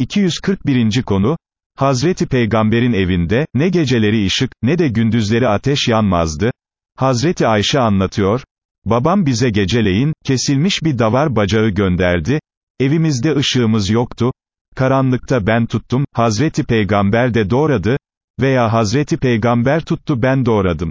241. konu, Hazreti Peygamber'in evinde, ne geceleri ışık, ne de gündüzleri ateş yanmazdı. Hazreti Ayşe anlatıyor, babam bize geceleyin, kesilmiş bir davar bacağı gönderdi, evimizde ışığımız yoktu, karanlıkta ben tuttum, Hazreti Peygamber de doğradı, veya Hazreti Peygamber tuttu ben doğradım.